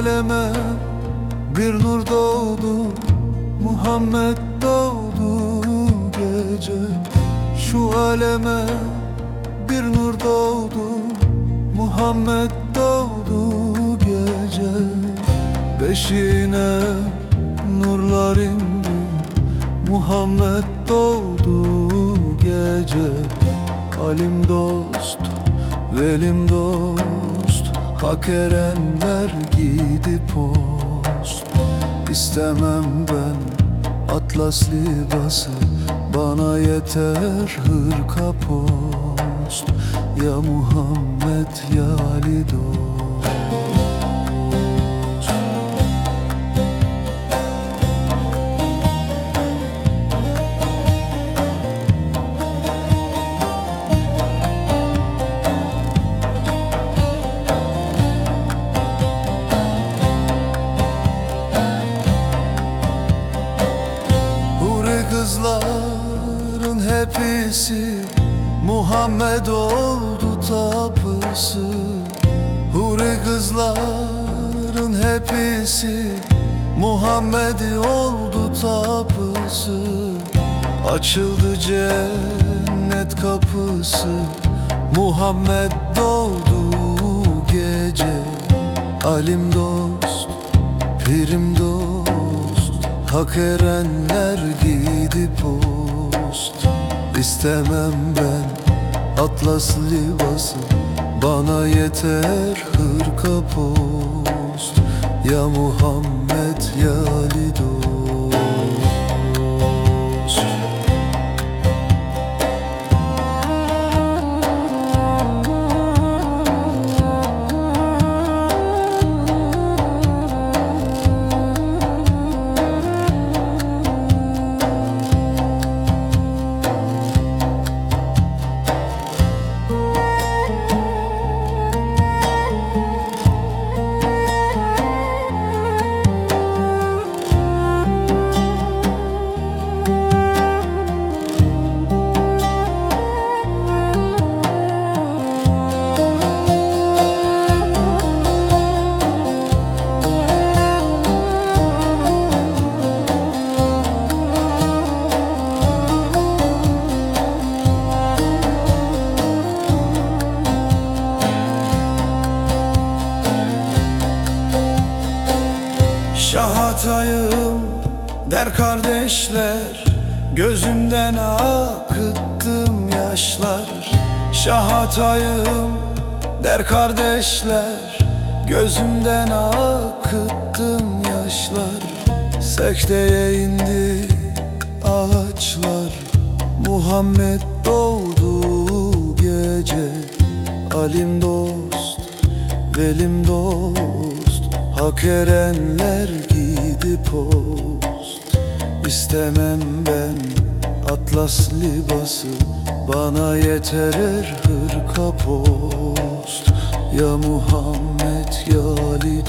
aleme bir nur doğdu Muhammed doğdu gece. Şu aleme bir nur doğdu Muhammed doğdu gece. Beşine nurlar indi Muhammed doğdu gece. Alim dost, velim dost Hak erenler gidip post. İstemem ben atlas libası Bana yeter hırka post. Ya Muhammed ya Ali dost hepsi Muhammed oldu tapısı. Huri kızların hepsi Muhammed oldu tapısı. Açıldı cennet kapısı. Muhammed doğdu gece. Alim dost, pirim dost. Hak erenler gidip post İstemem ben atlas libası Bana yeter hırka post. Ya Muhammed ya Ali Şahatayım der kardeşler. Gözümden akıttım yaşlar. Şahatayım der kardeşler. Gözümden akıttım yaşlar. Sekteye indi ağaçlar. Muhammed doğdu gece. Alim dost, velim dost Hak erenler gidip post. İstemem ben atlas libası. Bana yeter er hırka post. Ya Muhammed ya Ali